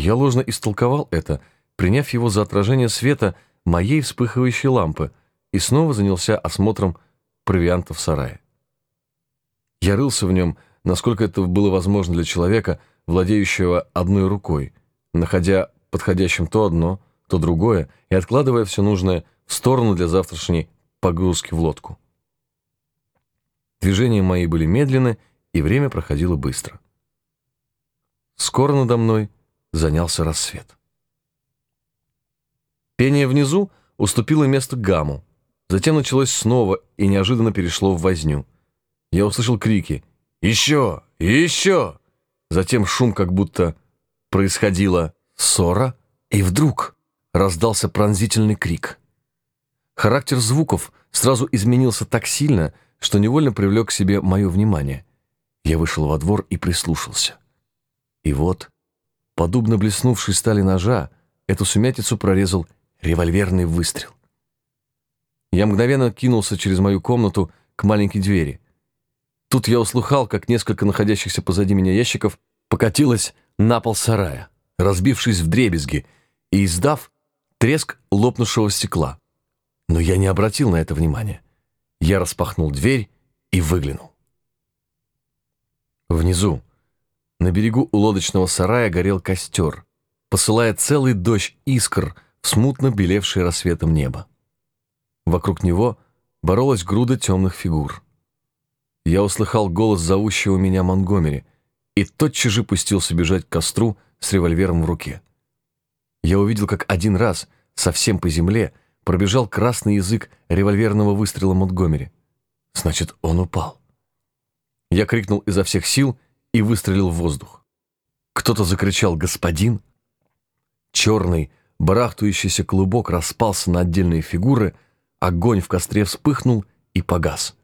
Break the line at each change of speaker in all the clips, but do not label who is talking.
Я ложно истолковал это, приняв его за отражение света моей вспыхивающей лампы, и снова занялся осмотром провианта в сарае. Я рылся в нем, насколько это было возможно для человека, владеющего одной рукой, находя подходящим то одно, то другое и откладывая все нужное в сторону для завтрашней погрузки в лодку. Движения мои были медленны, и время проходило быстро. Скоро надо мной занялся рассвет. Пение внизу уступило место гамму, затем началось снова и неожиданно перешло в возню. Я услышал крики «Еще! Еще!» Затем шум, как будто происходила ссора, и вдруг раздался пронзительный крик. Характер звуков сразу изменился так сильно, что невольно привлек к себе мое внимание. Я вышел во двор и прислушался. И вот, подобно блеснувшей стали ножа, эту сумятицу прорезал револьверный выстрел. Я мгновенно кинулся через мою комнату к маленькой двери. Тут я услыхал, как несколько находящихся позади меня ящиков покатилось на пол сарая, разбившись в дребезги и издав треск лопнувшего стекла. Но я не обратил на это внимания. Я распахнул дверь и выглянул. Внизу, на берегу у лодочного сарая горел костер, посылая целый дождь искр в смутно белевшее рассветом небо. Вокруг него боролась груда темных фигур. Я услыхал голос зовущего меня Монгомери и тотчас же пустился бежать к костру с револьвером в руке. Я увидел, как один раз, совсем по земле, пробежал красный язык револьверного выстрела Монтгомери. Значит, он упал. Я крикнул изо всех сил и выстрелил в воздух. Кто-то закричал «Господин!». Черный, барахтающийся клубок распался на отдельные фигуры, огонь в костре вспыхнул и погас.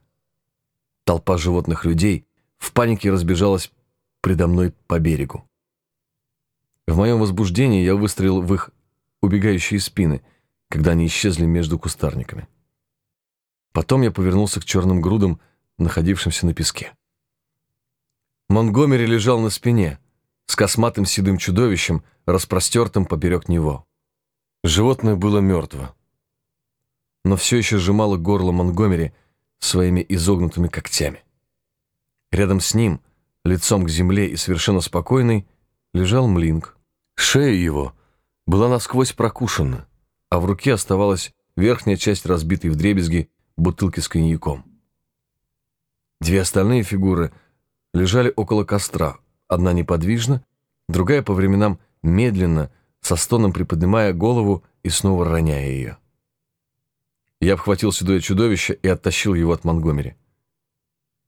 Толпа животных людей в панике разбежалась предо мной по берегу. В моем возбуждении я выстрелил в их убегающие спины, когда они исчезли между кустарниками. Потом я повернулся к черным грудам, находившимся на песке. Монгомери лежал на спине, с косматым седым чудовищем, распростертым поперек него. Животное было мертво, но все еще сжимало горло Монгомери своими изогнутыми когтями. Рядом с ним, лицом к земле и совершенно спокойный, лежал Млинк. Шея его была насквозь прокушена, а в руке оставалась верхняя часть разбитой вдребезги бутылки с коньяком. Две остальные фигуры лежали около костра, одна неподвижно, другая по временам медленно, со стоном приподнимая голову и снова роняя ее. Я обхватил седое чудовище и оттащил его от Монгомери.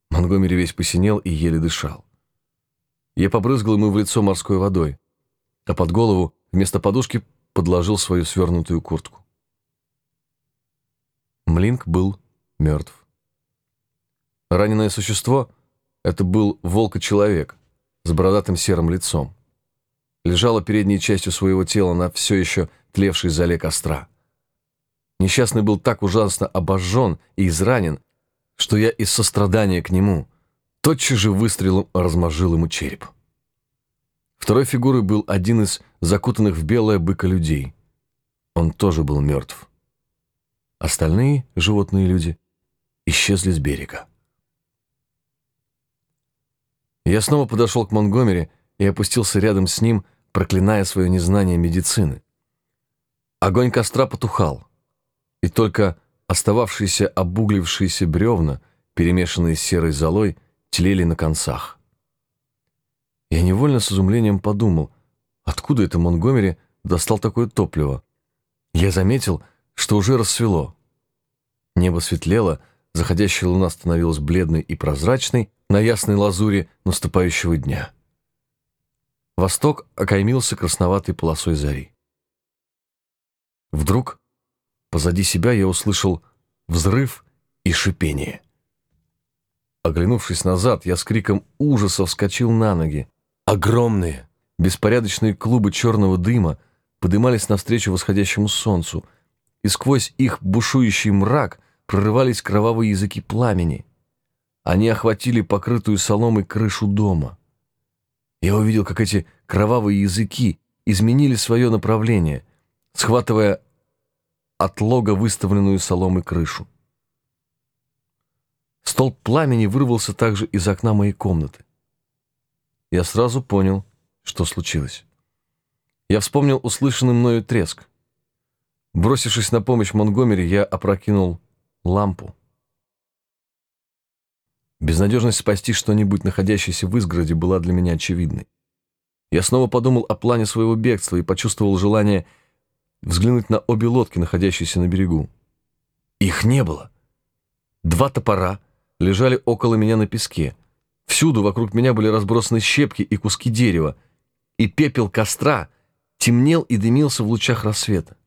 Монгомери весь посинел и еле дышал. Я побрызгал ему в лицо морской водой а под голову вместо подушки подложил свою свернутую куртку. Млинк был мертв. Раненое существо — это был волк-человек с бородатым серым лицом. Лежало передней частью своего тела на все еще тлевшей зале костра. Несчастный был так ужасно обожжен и изранен, что я из сострадания к нему тотчас же выстрелом размозжил ему череп. Второй фигурой был один из закутанных в белое быка людей. Он тоже был мертв. Остальные животные люди исчезли с берега. Я снова подошел к Монгомери и опустился рядом с ним, проклиная свое незнание медицины. Огонь костра потухал, и только остававшиеся обуглившиеся бревна, перемешанные с серой золой, тлели на концах. Я невольно с изумлением подумал, откуда это Монгомери достал такое топливо. Я заметил, что уже рассвело. Небо светлело, заходящая луна становилась бледной и прозрачной на ясной лазуре наступающего дня. Восток окаймился красноватой полосой зари. Вдруг позади себя я услышал взрыв и шипение. Оглянувшись назад, я с криком ужаса вскочил на ноги. Огромные, беспорядочные клубы черного дыма подымались навстречу восходящему солнцу, и сквозь их бушующий мрак прорывались кровавые языки пламени. Они охватили покрытую соломой крышу дома. Я увидел, как эти кровавые языки изменили свое направление, схватывая от лога выставленную соломой крышу. Столб пламени вырвался также из окна моей комнаты. Я сразу понял, что случилось. Я вспомнил услышанный мною треск. Бросившись на помощь Монгомери, я опрокинул лампу. Безнадежность спасти что-нибудь, находящееся в изгороде, была для меня очевидной. Я снова подумал о плане своего бегства и почувствовал желание взглянуть на обе лодки, находящиеся на берегу. Их не было. Два топора лежали около меня на песке. Всюду вокруг меня были разбросаны щепки и куски дерева, и пепел костра темнел и дымился в лучах рассвета.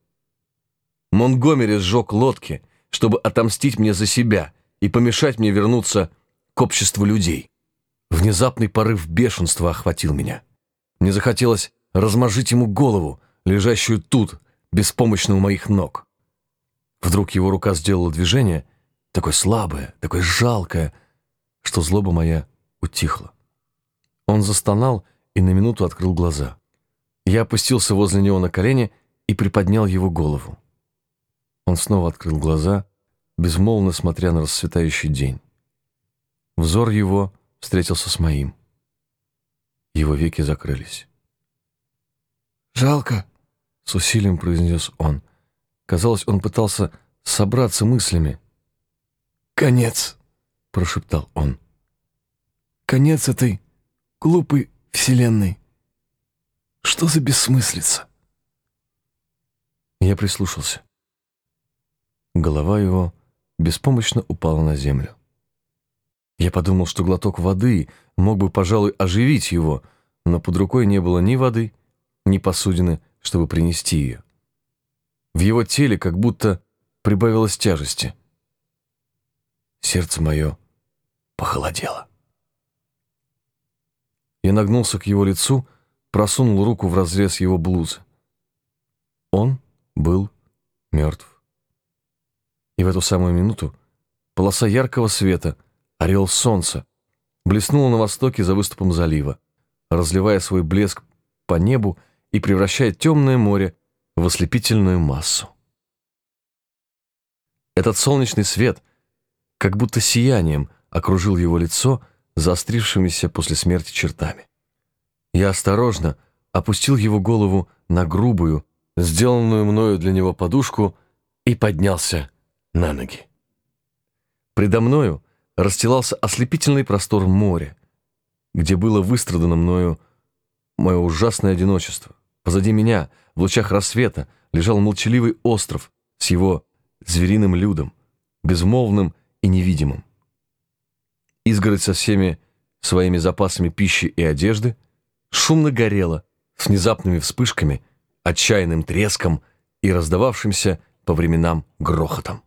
Монгомери сжег лодки, чтобы отомстить мне за себя и помешать мне вернуться к обществу людей. Внезапный порыв бешенства охватил меня. Мне захотелось размажить ему голову, лежащую тут, беспомощно у моих ног. Вдруг его рука сделала движение, такое слабое, такое жалкое, что злоба моя утихла. Он застонал и на минуту открыл глаза. Я опустился возле него на колени и приподнял его голову. Он снова открыл глаза, безмолвно смотря на расцветающий день. Взор его встретился с моим. Его веки закрылись.
«Жалко», —
с усилием произнес он. Казалось, он пытался собраться мыслями.
«Конец», — прошептал он. «Конец этой глупой вселенной. Что за бессмыслица?»
Я прислушался. Голова его беспомощно упала на землю. Я подумал, что глоток воды мог бы, пожалуй, оживить его, но под рукой не было ни воды, ни посудины, чтобы принести ее. В его теле как будто прибавилось тяжести. Сердце мое похолодело. Я нагнулся к его лицу, просунул руку в разрез его блузы. Он был мертв. И в эту самую минуту полоса яркого света, орел солнца, блеснула на востоке за выступом залива, разливая свой блеск по небу и превращая темное море в ослепительную массу. Этот солнечный свет, как будто сиянием, окружил его лицо заострившимися после смерти чертами. Я осторожно опустил его голову на грубую, сделанную мною для него подушку и поднялся на ноги. Предо мною расстилался ослепительный простор моря, где было выстрадано мною мое ужасное одиночество. Позади меня, в лучах рассвета, лежал молчаливый остров с его звериным людом, безмолвным и невидимым. Изгородь со всеми своими запасами пищи и одежды шумно горела с внезапными вспышками, отчаянным треском и раздававшимся по временам грохотом.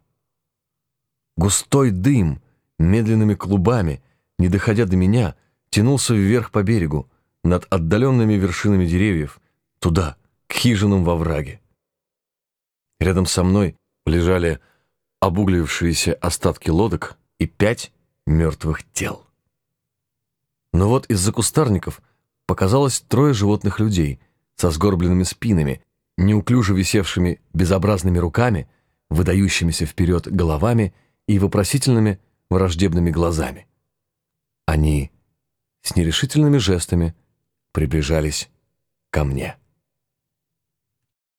Густой дым медленными клубами, не доходя до меня, тянулся вверх по берегу, над отдаленными вершинами деревьев, туда, к хижинам во враге. Рядом со мной лежали обуглившиеся остатки лодок и пять мертвых тел. Но вот из-за кустарников показалось трое животных людей со сгорбленными спинами, неуклюже висевшими безобразными руками, выдающимися вперед головами и вопросительными враждебными глазами. Они с нерешительными жестами приближались ко мне.